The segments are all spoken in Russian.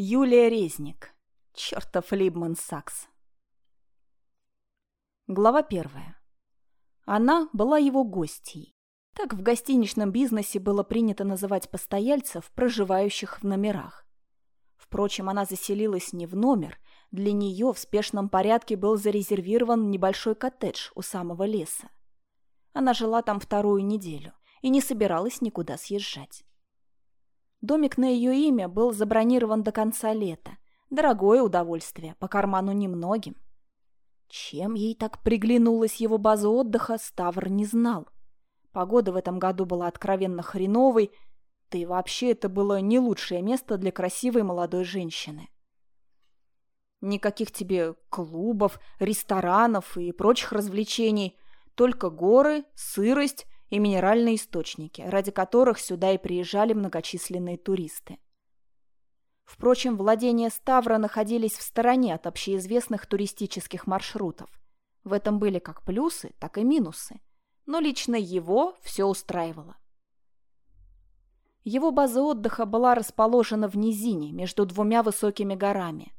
Юлия Резник. Чертов Либман Сакс. Глава первая. Она была его гостьей. Так в гостиничном бизнесе было принято называть постояльцев, проживающих в номерах. Впрочем, она заселилась не в номер, для нее в спешном порядке был зарезервирован небольшой коттедж у самого леса. Она жила там вторую неделю и не собиралась никуда съезжать. Домик на ее имя был забронирован до конца лета. Дорогое удовольствие, по карману немногим. Чем ей так приглянулась его база отдыха, Ставр не знал. Погода в этом году была откровенно хреновой, да и вообще это было не лучшее место для красивой молодой женщины. Никаких тебе клубов, ресторанов и прочих развлечений, только горы, сырость и минеральные источники, ради которых сюда и приезжали многочисленные туристы. Впрочем, владения Ставра находились в стороне от общеизвестных туристических маршрутов. В этом были как плюсы, так и минусы. Но лично его все устраивало. Его база отдыха была расположена в низине между двумя высокими горами.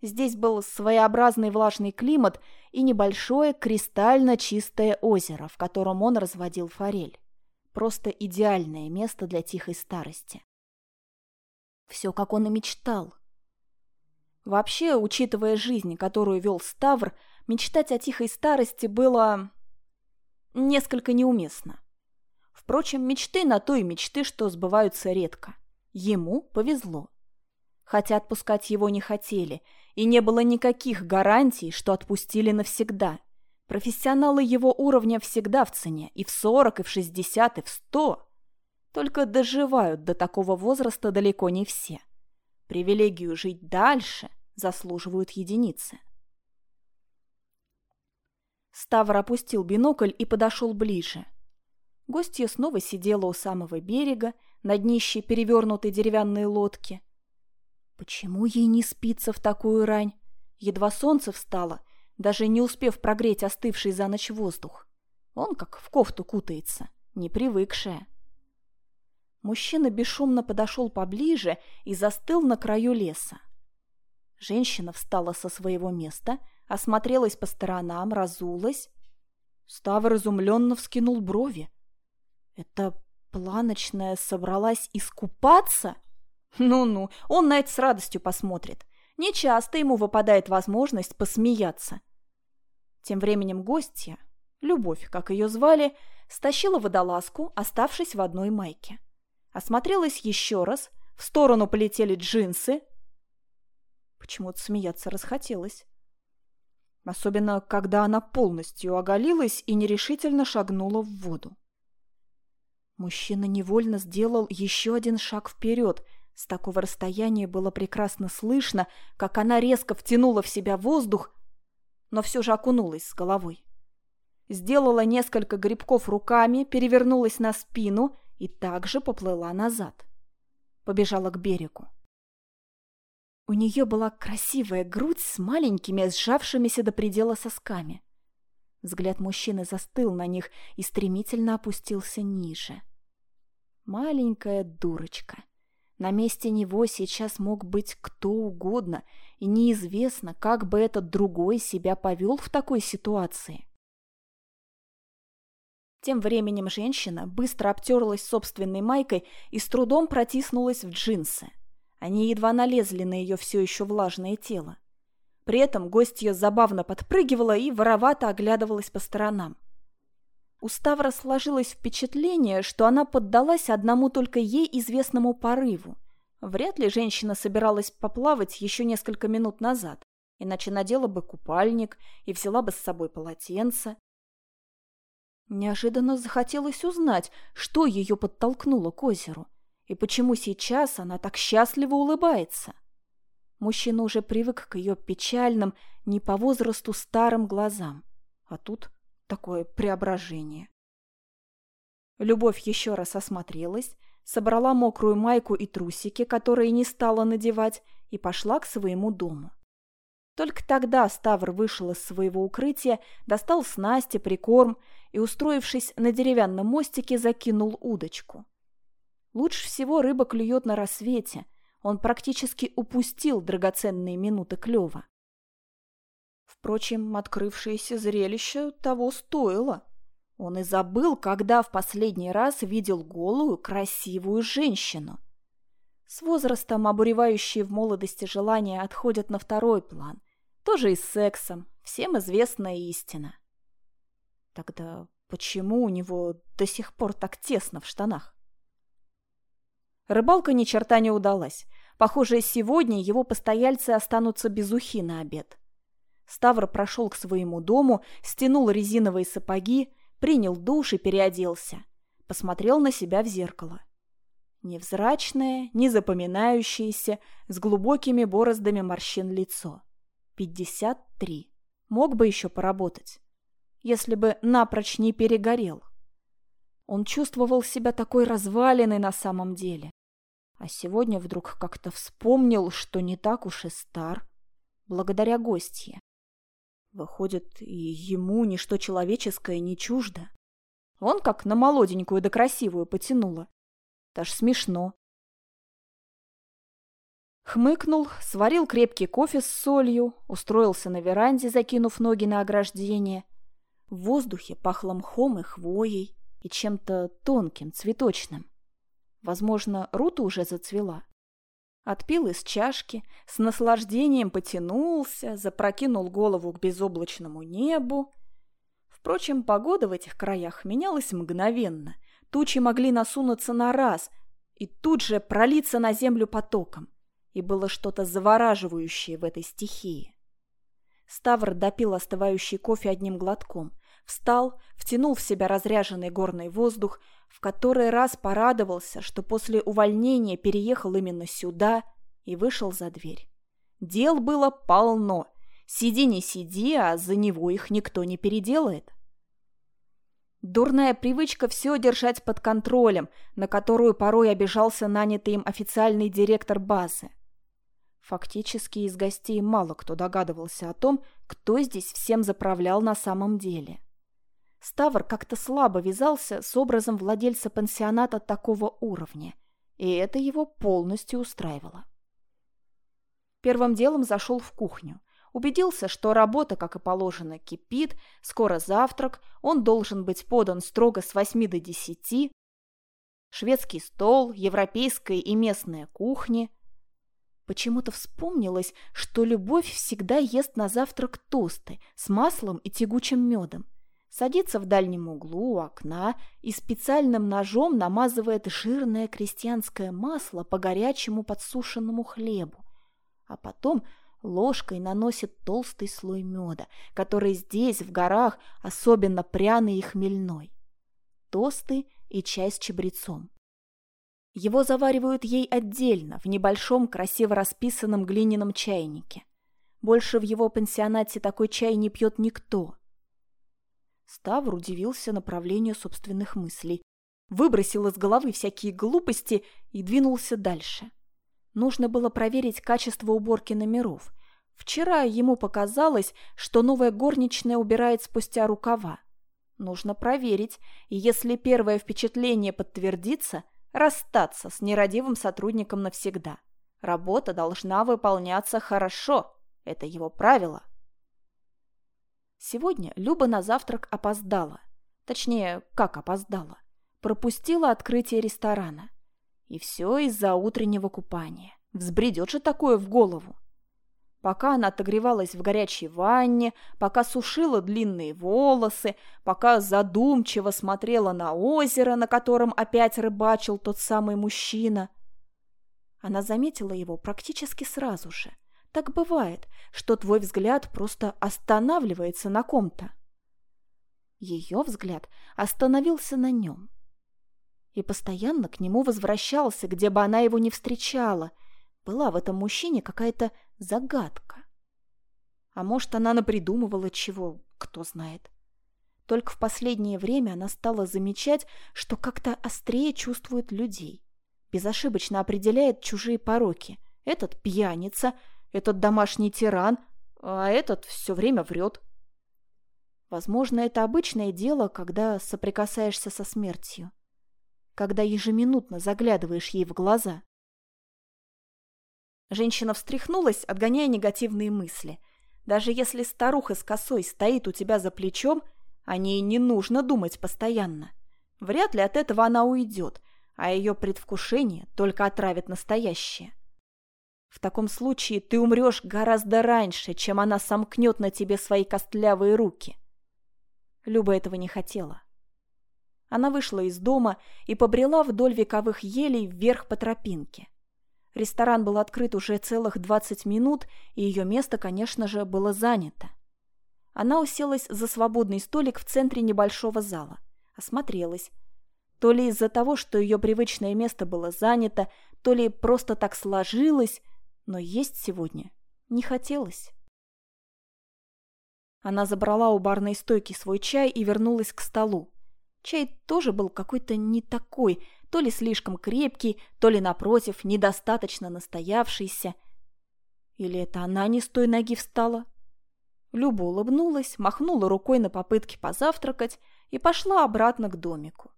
Здесь был своеобразный влажный климат и небольшое кристально чистое озеро, в котором он разводил форель. Просто идеальное место для тихой старости. Все, как он и мечтал. Вообще, учитывая жизнь, которую вел Ставр, мечтать о тихой старости было несколько неуместно. Впрочем, мечты на то мечты, что сбываются редко. Ему повезло. Хотя отпускать его не хотели – и не было никаких гарантий, что отпустили навсегда. Профессионалы его уровня всегда в цене, и в 40, и в 60, и в 100. Только доживают до такого возраста далеко не все. Привилегию жить дальше заслуживают единицы. Ставр опустил бинокль и подошел ближе. Гостья снова сидела у самого берега, на днище перевернутой деревянной лодки – Почему ей не спится в такую рань? Едва солнце встало, даже не успев прогреть остывший за ночь воздух. Он как в кофту кутается, не привыкшая. Мужчина бесшумно подошел поближе и застыл на краю леса. Женщина встала со своего места, осмотрелась по сторонам, разулась. Ставр изумленно вскинул брови. «Это планочная собралась искупаться?» Ну-ну, он на это с радостью посмотрит. Нечасто ему выпадает возможность посмеяться. Тем временем гостья, Любовь, как ее звали, стащила водолазку, оставшись в одной майке. Осмотрелась еще раз, в сторону полетели джинсы. Почему-то смеяться расхотелось. Особенно, когда она полностью оголилась и нерешительно шагнула в воду. Мужчина невольно сделал еще один шаг вперед – с такого расстояния было прекрасно слышно, как она резко втянула в себя воздух, но все же окунулась с головой. Сделала несколько грибков руками, перевернулась на спину и также поплыла назад. Побежала к берегу. У нее была красивая грудь с маленькими, сжавшимися до предела сосками. Взгляд мужчины застыл на них и стремительно опустился ниже. Маленькая дурочка. На месте него сейчас мог быть кто угодно, и неизвестно, как бы этот другой себя повел в такой ситуации. Тем временем женщина быстро обтерлась собственной майкой и с трудом протиснулась в джинсы. Они едва налезли на ее все еще влажное тело. При этом гостья забавно подпрыгивала и воровато оглядывалась по сторонам. У Ставра сложилось впечатление, что она поддалась одному только ей известному порыву. Вряд ли женщина собиралась поплавать еще несколько минут назад, иначе надела бы купальник и взяла бы с собой полотенце. Неожиданно захотелось узнать, что ее подтолкнуло к озеру, и почему сейчас она так счастливо улыбается. Мужчина уже привык к ее печальным, не по возрасту старым глазам, а тут такое преображение. Любовь еще раз осмотрелась, собрала мокрую майку и трусики, которые не стала надевать, и пошла к своему дому. Только тогда Ставр вышел из своего укрытия, достал снасти, прикорм и, устроившись на деревянном мостике, закинул удочку. Лучше всего рыба клюет на рассвете. Он практически упустил драгоценные минуты клёва. Впрочем, открывшееся зрелище того стоило. Он и забыл, когда в последний раз видел голую, красивую женщину. С возрастом обуревающие в молодости желания отходят на второй план. Тоже и с сексом. Всем известная истина. Тогда почему у него до сих пор так тесно в штанах? Рыбалка ни черта не удалась. Похоже, сегодня его постояльцы останутся без ухи на обед. Ставр прошел к своему дому, стянул резиновые сапоги, принял душ и переоделся. Посмотрел на себя в зеркало. Невзрачное, незапоминающееся, с глубокими бороздами морщин лицо. Пятьдесят три. Мог бы еще поработать. Если бы напрочь не перегорел. Он чувствовал себя такой разваленной на самом деле. А сегодня вдруг как-то вспомнил, что не так уж и стар, благодаря гостье. Выходит, и ему ничто человеческое не чуждо. Он как на молоденькую да красивую потянула. Даже смешно. Хмыкнул, сварил крепкий кофе с солью, устроился на веранде, закинув ноги на ограждение. В воздухе пахло мхом и хвоей, и чем-то тонким, цветочным. Возможно, рута уже зацвела. Отпил из чашки, с наслаждением потянулся, запрокинул голову к безоблачному небу. Впрочем, погода в этих краях менялась мгновенно. Тучи могли насунуться на раз и тут же пролиться на землю потоком. И было что-то завораживающее в этой стихии. Ставр допил остывающий кофе одним глотком, встал, втянул в себя разряженный горный воздух, в который раз порадовался, что после увольнения переехал именно сюда и вышел за дверь. Дел было полно. Сиди не сиди, а за него их никто не переделает. Дурная привычка все держать под контролем, на которую порой обижался нанятый им официальный директор базы. Фактически из гостей мало кто догадывался о том, кто здесь всем заправлял на самом деле. Ставр как-то слабо вязался с образом владельца пансионата такого уровня, и это его полностью устраивало. Первым делом зашел в кухню. Убедился, что работа, как и положено, кипит, скоро завтрак, он должен быть подан строго с восьми до десяти. Шведский стол, европейская и местная кухни. Почему-то вспомнилось, что любовь всегда ест на завтрак тосты с маслом и тягучим медом садится в дальнем углу у окна и специальным ножом намазывает жирное крестьянское масло по горячему подсушенному хлебу, а потом ложкой наносит толстый слой меда, который здесь, в горах, особенно пряный и хмельной. Тосты и чай с чабрецом. Его заваривают ей отдельно, в небольшом, красиво расписанном глиняном чайнике. Больше в его пансионате такой чай не пьет никто. Ставр удивился направлению собственных мыслей, выбросил из головы всякие глупости и двинулся дальше. Нужно было проверить качество уборки номеров. Вчера ему показалось, что новая горничная убирает спустя рукава. Нужно проверить, и если первое впечатление подтвердится, расстаться с нерадивым сотрудником навсегда. Работа должна выполняться хорошо. Это его правило. Сегодня Люба на завтрак опоздала. Точнее, как опоздала. Пропустила открытие ресторана. И все из-за утреннего купания. Взбредет же такое в голову. Пока она отогревалась в горячей ванне, пока сушила длинные волосы, пока задумчиво смотрела на озеро, на котором опять рыбачил тот самый мужчина. Она заметила его практически сразу же – так бывает, что твой взгляд просто останавливается на ком-то. Ее взгляд остановился на нем. И постоянно к нему возвращался, где бы она его не встречала. Была в этом мужчине какая-то загадка. А может, она напридумывала чего, кто знает. Только в последнее время она стала замечать, что как-то острее чувствует людей. Безошибочно определяет чужие пороки. Этот пьяница – этот домашний тиран, а этот все время врет. Возможно, это обычное дело, когда соприкасаешься со смертью. Когда ежеминутно заглядываешь ей в глаза. Женщина встряхнулась, отгоняя негативные мысли. Даже если старуха с косой стоит у тебя за плечом, о ней не нужно думать постоянно. Вряд ли от этого она уйдет, а ее предвкушение только отравит настоящее. В таком случае ты умрешь гораздо раньше, чем она сомкнет на тебе свои костлявые руки. Люба этого не хотела. Она вышла из дома и побрела вдоль вековых елей вверх по тропинке. Ресторан был открыт уже целых двадцать минут, и ее место, конечно же, было занято. Она уселась за свободный столик в центре небольшого зала. Осмотрелась. То ли из-за того, что ее привычное место было занято, то ли просто так сложилось, но есть сегодня не хотелось. Она забрала у барной стойки свой чай и вернулась к столу. Чай тоже был какой-то не такой, то ли слишком крепкий, то ли, напротив, недостаточно настоявшийся. Или это она не с той ноги встала? Люба улыбнулась, махнула рукой на попытки позавтракать и пошла обратно к домику.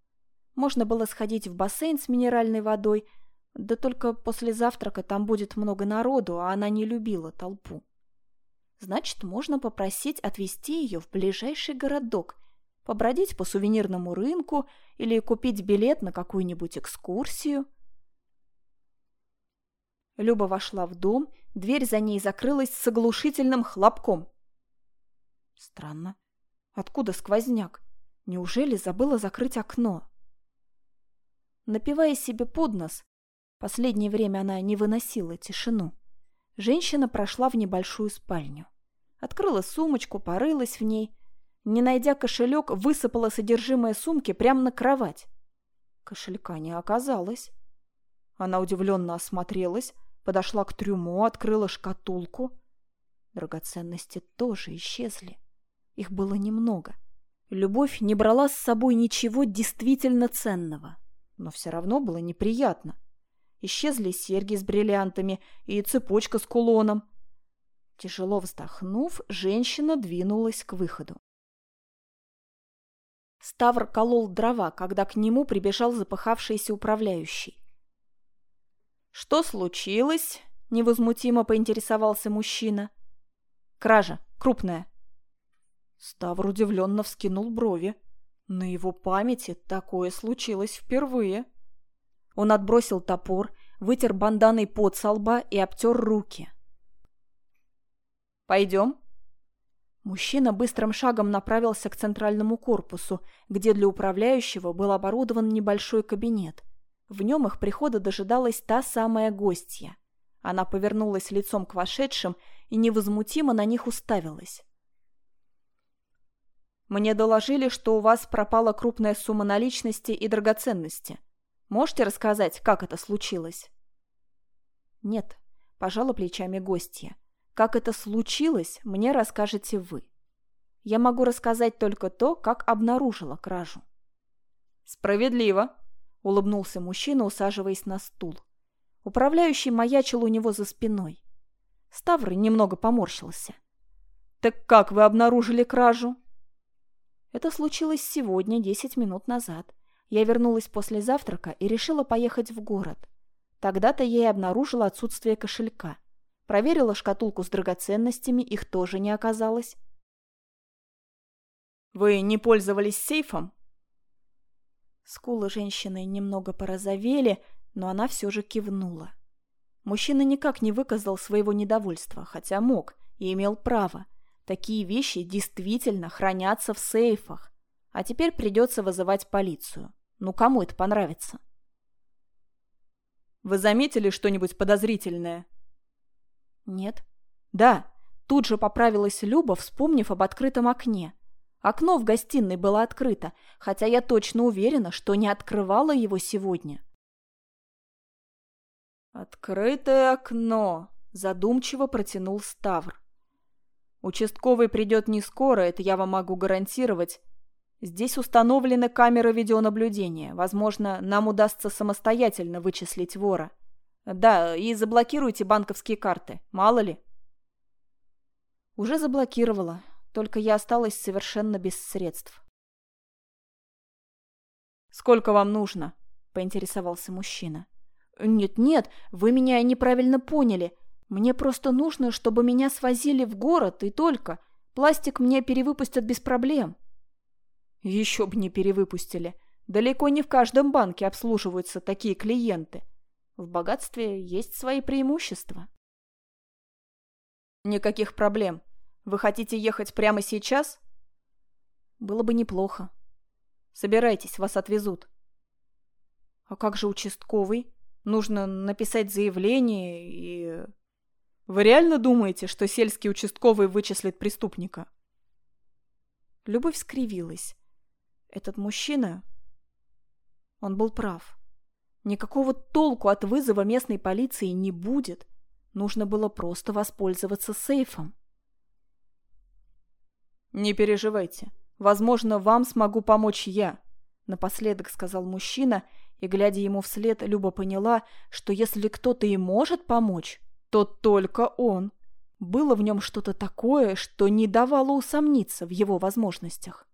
Можно было сходить в бассейн с минеральной водой, да только после завтрака там будет много народу, а она не любила толпу. Значит, можно попросить отвезти ее в ближайший городок, побродить по сувенирному рынку или купить билет на какую-нибудь экскурсию. Люба вошла в дом, дверь за ней закрылась с оглушительным хлопком. Странно. Откуда сквозняк? Неужели забыла закрыть окно? Напивая себе под нос, последнее время она не выносила тишину, женщина прошла в небольшую спальню. Открыла сумочку, порылась в ней не найдя кошелек, высыпала содержимое сумки прямо на кровать. Кошелька не оказалось. Она удивленно осмотрелась, подошла к трюму, открыла шкатулку. Драгоценности тоже исчезли. Их было немного. Любовь не брала с собой ничего действительно ценного. Но все равно было неприятно. Исчезли серьги с бриллиантами и цепочка с кулоном. Тяжело вздохнув, женщина двинулась к выходу. Ставр колол дрова, когда к нему прибежал запыхавшийся управляющий. «Что случилось?» – невозмутимо поинтересовался мужчина. «Кража. Крупная». Ставр удивленно вскинул брови. На его памяти такое случилось впервые. Он отбросил топор, вытер банданой пот со лба и обтер руки. «Пойдем?» Мужчина быстрым шагом направился к центральному корпусу, где для управляющего был оборудован небольшой кабинет. В нем их прихода дожидалась та самая гостья. Она повернулась лицом к вошедшим и невозмутимо на них уставилась. «Мне доложили, что у вас пропала крупная сумма наличности и драгоценности. Можете рассказать, как это случилось?» «Нет», – пожала плечами гостья. Как это случилось, мне расскажете вы. Я могу рассказать только то, как обнаружила кражу. Справедливо, улыбнулся мужчина, усаживаясь на стул. Управляющий маячил у него за спиной. Ставр немного поморщился. Так как вы обнаружили кражу? Это случилось сегодня, десять минут назад. Я вернулась после завтрака и решила поехать в город. Тогда-то я и обнаружила отсутствие кошелька. Проверила шкатулку с драгоценностями, их тоже не оказалось. «Вы не пользовались сейфом?» Скулы женщины немного порозовели, но она все же кивнула. Мужчина никак не выказал своего недовольства, хотя мог и имел право. Такие вещи действительно хранятся в сейфах. А теперь придется вызывать полицию. Ну кому это понравится? «Вы заметили что-нибудь подозрительное?» Нет. Да, тут же поправилась Люба, вспомнив об открытом окне. Окно в гостиной было открыто, хотя я точно уверена, что не открывала его сегодня. «Открытое окно», – задумчиво протянул Ставр. «Участковый придет не скоро, это я вам могу гарантировать. Здесь установлены камеры видеонаблюдения. Возможно, нам удастся самостоятельно вычислить вора. Да, и заблокируйте банковские карты, мало ли. Уже заблокировала, только я осталась совершенно без средств. Сколько вам нужно? поинтересовался мужчина. Нет-нет, вы меня неправильно поняли. Мне просто нужно, чтобы меня свозили в город и только. Пластик мне перевыпустят без проблем. Еще бы не перевыпустили. Далеко не в каждом банке обслуживаются такие клиенты. В богатстве есть свои преимущества. Никаких проблем. Вы хотите ехать прямо сейчас? Было бы неплохо. Собирайтесь, вас отвезут. А как же участковый? Нужно написать заявление и... Вы реально думаете, что сельский участковый вычислит преступника? Любовь скривилась. Этот мужчина... Он был прав. Никакого толку от вызова местной полиции не будет. Нужно было просто воспользоваться сейфом. «Не переживайте. Возможно, вам смогу помочь я», — напоследок сказал мужчина, и, глядя ему вслед, Люба поняла, что если кто-то и может помочь, то только он. Было в нем что-то такое, что не давало усомниться в его возможностях.